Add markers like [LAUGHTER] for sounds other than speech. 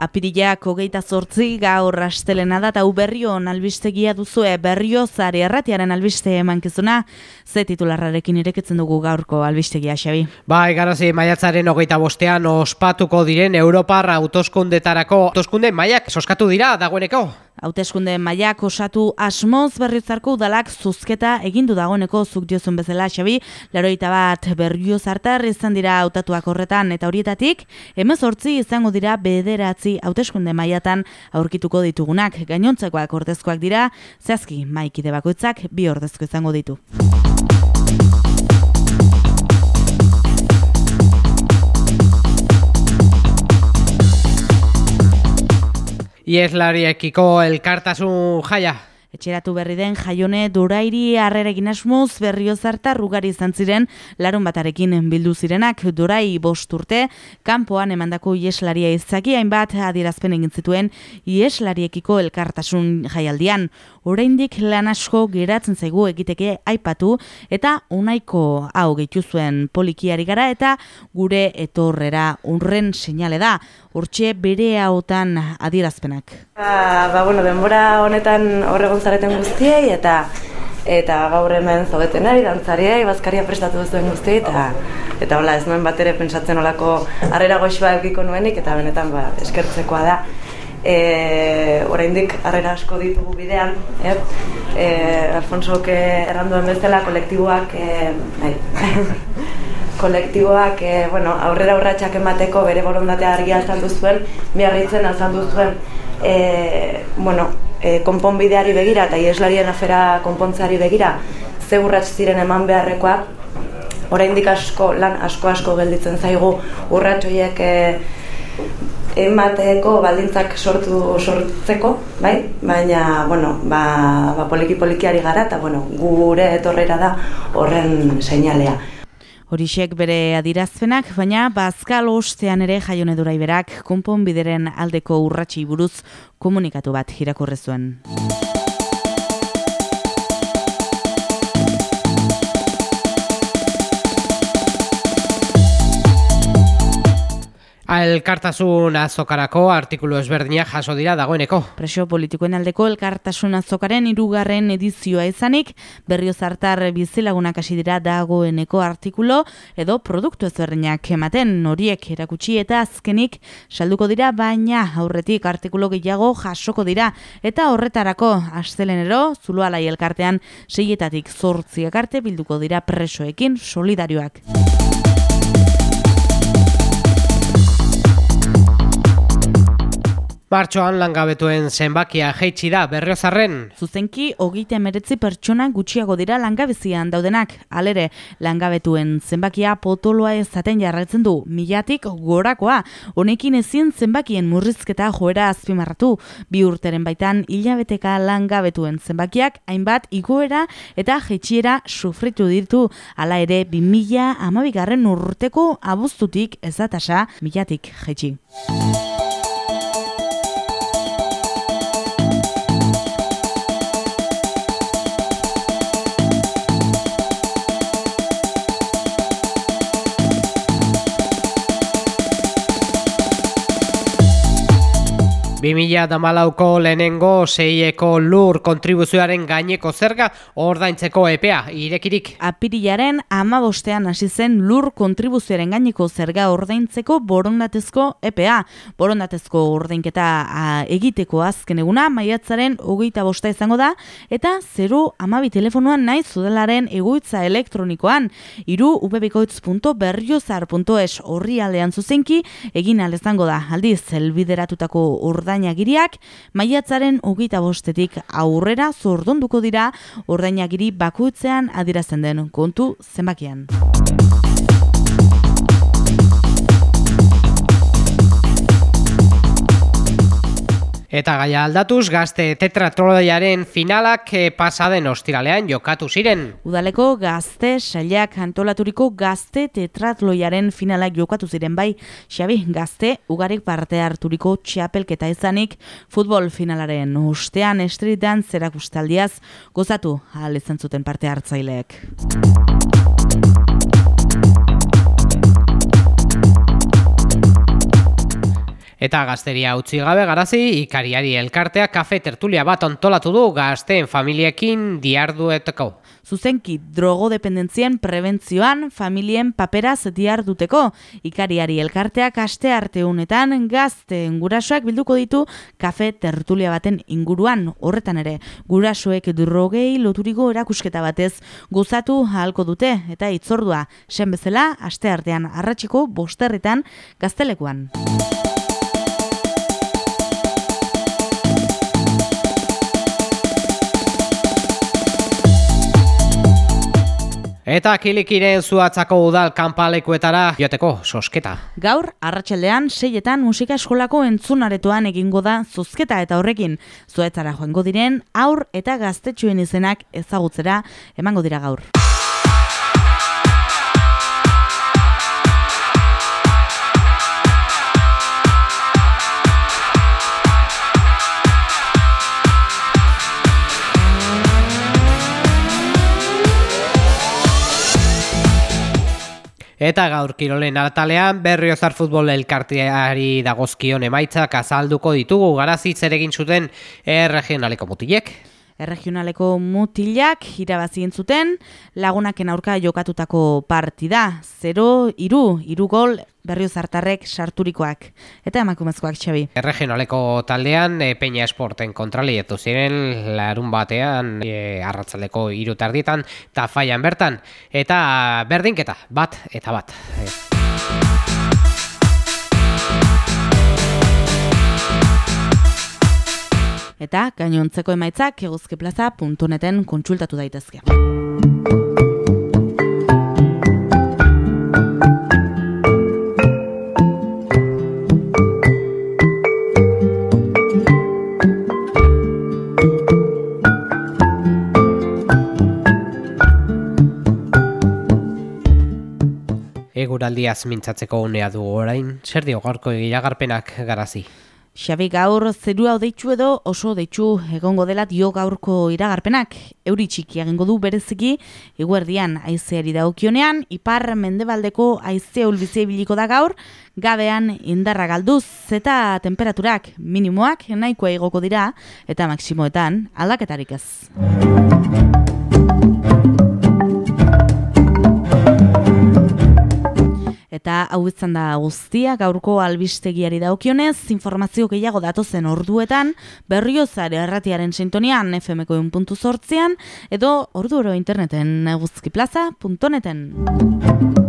Apirilak hogeita zortzi gaur rastelena da eta berrion albistegia duzue berrio zari erratiaren albiste emankizuna ze titularrarekin ireketzen dugu gaurko albistegia, Xabi. Bai, garazi, maiatzaren hogeita bostean ospatuko diren Europar autoskundetarako autoskunde maiak soskatu dira dagoeneko. Hauteskunde mailak osatu asmoz berriozarko udalak zuzketa egindu dagoeneko zuk diozun bezala xabi, laroita bat berrio zartar izan dira hautatuak horretan eta horietatik, emez hortzi izango dira bederatzi hauteskunde mailatan aurkituko ditugunak, gainontzekoak ordezkoak dira, zehazki maikide bakoitzak bi ordezko izango ditu. Ieslariekiko elkartasun jaia. Etxeratu berri den jaione durairi harrerekin asmoz berrio zarta rugari izan ziren larun batarekin bildu zirenak durai bost urte kanpoan emandako ieslaria izaki hainbat adierazpen egin zituen ieslariekiko elkartasun jaialdian. Oraindik lan asko geratzen zaigu egiteke aipatu eta unaiko hau gehitu zuen polikiari gara eta gure etorrera unren seinale da. Hortxe bere hautan adierazpenak. Ba, ba, bueno, denbora honetan horregon zareten guztiei eta eta gaur hemen zaudeten ari, dantzariai, bazkaria prestatu duzuen guztiei eta eta hola, ez nuen bat ere pentsatzen olako harrera goxua egiko nuenik eta benetan ba, eskertzekoa da. E, oraindik harrera asko ditugu bidean, eh? E, Alfonso ke erranduen bezala kolektiboak e, bai. [LAUGHS] kolektiboak e, bueno, aurrera urratsak emateko bere borondatea argia azaldu zuen, miarritzen azaldu zuen e, bueno, e, konponbideari begira eta ieslarien afera konpontzeari begira ze urrats ziren eman beharrekoak oraindik asko lan asko asko gelditzen zaigu urratsoiek e, emateko baldintzak sortu sortzeko, bai? Baina, bueno, ba, ba poliki polikiari gara eta bueno, gure etorrera da horren seinalea. Horixek bere adirazpenak, baina bazkal ostean ere jaione duraiberak konponbideren aldeko urratsi buruz komunikatu bat irakurre zuen. Elkartasun azokarako artikulu ezberdinak jaso dira dagoeneko. Presio politikoen aldeko elkartasun azokaren irugarren edizioa izanik, berrio zartar bizilagunak hasi dira dagoeneko artikulo edo produktu ezberdinak ematen horiek erakutsi eta azkenik salduko dira baina aurretik artikulo gehiago jasoko dira eta horretarako astelenero zulualai elkartean seietatik zortziak arte bilduko dira presoekin solidarioak. Martxoan langabetuen zenbakia jaitsi da berriozarren. Zuzenki, hogeite emeretzi pertsona gutxiago dira langabezian daudenak. Alere, langabetuen zenbakia potoloa ezaten jarraitzen du. Milatik gorakoa, honekin ezin zenbakien murrizketa joera azpimarratu. Bi urteren baitan, hilabeteka langabetuen zenbakiak hainbat igoera eta jaitsiera sufritu ditu. Hala ere, bi amabigarren urteko abuztutik ezatasa milatik jaitsi. Milatik jaitsi. 2008ko lehenengo seieko lur kontribuzioaren gaineko zerga ordaintzeko epea irekirik. Apirilaren amabostean hasi zen lur kontribuzioaren gaineko zerga ordaintzeko borondatezko epea. Borondatezko ordainketa a, egiteko azken eguna maiatzaren hogeita bosta izango da eta 0 amabi telefonoan naiz zudelaren egoitza elektronikoan iru ubebikoitz.berriozar.es horri aldean zuzenki egin alezango da. Aldiz, elbideratutako orda ordainagiriak maiatzaren hogeita bostetik aurrera zordonduko dira ordainagiri bakoitzean adirazen den kontu zenbakian. Eta gaia aldatuz, gazte tetratroloiaren finalak eh, pasaden ostiralean jokatu ziren. Udaleko gazte sailak antolaturiko gazte tetratloiaren finalak jokatu ziren bai. Xabi, gazte ugarik parte harturiko txapelketa izanik futbol finalaren ostean estritan zerak ustaldiaz gozatu ahal izan zuten parte hartzaileek. Eta gazteria utzi gabe garazi, ikariari elkartea kafe tertulia bat ontolatu du gazteen familiekin diardueteko. Zuzenki drogodependentzien prebentzioan familien paperaz diarduteko. Ikariari elkarteak aste arte honetan gazte gurasoak bilduko ditu kafe tertulia baten inguruan. Horretan ere, gurasoek drogei loturiko erakusketa batez gozatu ahalko dute eta itzordua sen bezala aste artean arratsiko bosterritan gaztelekuan. Eta kilikiren zuatzako udal kanpalekuetara joteko sosketa. Gaur, arratsaldean seietan musika eskolako entzunaretoan egingo da zozketa eta horrekin zuetzara joango diren aur eta gaztetxuen izenak ezagutzera emango dira gaur. Eta gaur kirolen atalean berriozar futbol elkarteari dagozkion emaitzak azalduko ditugu garazi egin zuten erregionaleko mutilek. Erregionaleko mutilak irabazien zuten lagunaken aurka jokatutako partida. 0 iru, iru gol berrio zartarrek sarturikoak. Eta emakumezkoak txabi. Erregionaleko taldean e, Peña Esporten kontrali etu ziren larun batean e, arratzaleko iru tardietan eta faian bertan. Eta berdinketa bat eta bat. Eta gainontzeko emaitzak eguzkiplaza.neten kontsultatu daitezke. Eguraldiaz mintzatzeko unea du orain, zer dio gaurko iragarpenak garazi? Xabi gaur zerua odeitzu edo oso deitzu egongo dela dio gaurko iragarpenak. Euri txiki egingo du bereziki eguerdian aizeari daukionean, ipar mendebaldeko aizea ulbizia biliko da gaur, gabean indarra galduz eta temperaturak minimoak nahikoa igoko dira eta maksimoetan aldaketarik ez. Eta hau izan da guztia gaurko albistegiari daukionez, informazio gehiago datozen orduetan, berriozare erratiaren sintonian fmko.zortzian, edo ordu oro interneten guzkiplaza.neten.